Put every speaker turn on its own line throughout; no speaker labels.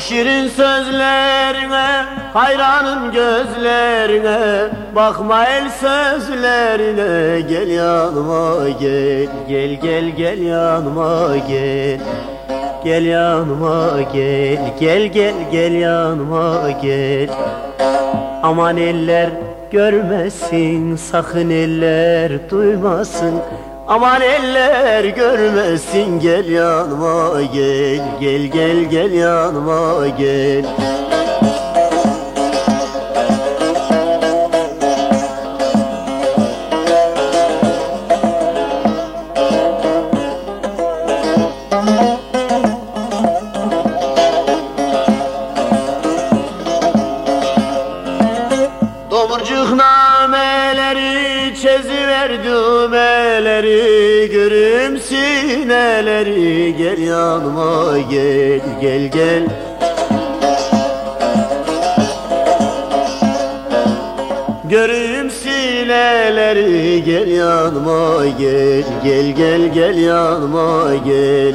Şirin sözlerine, hayranım gözlerine Bakma el sözlerine Gel yanıma gel, gel gel gel yanıma gel. Gel yanıma gel, gel gel gel yanıma gel. Aman eller görmesin, sakın eller duymasın Aman eller görmesin gel yanıma gel Gel gel gel yanıma gel Domurcuk nameleri çeziver düğmeleri Görüm sineleri. Gel yanıma gel gel gel. Görüm sineleri gel yanıma gel Gel gel gel yanıma gel.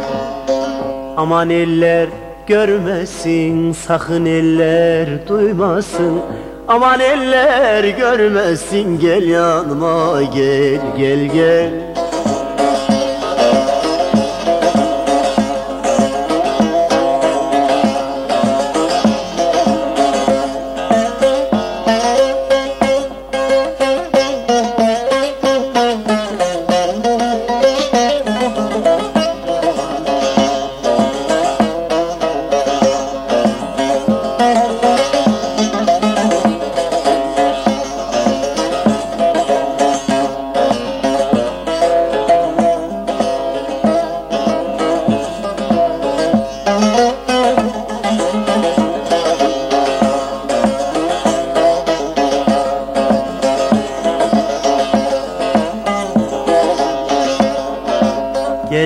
Aman eller görmesin sakın eller duymasın Aman eller görmesin gel yanıma gel gel gel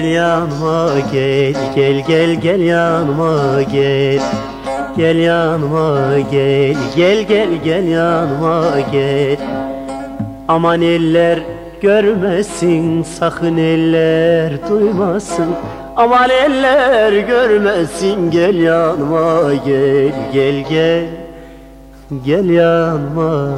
Gel yanıma gel gel gel gel yanıma gel. Gel yanıma gel gel gel gel yanıma gel. Aman eller görmesin sakın eller duymasın. Aman eller görmesin gel yanıma gel gel gel. Gel yanıma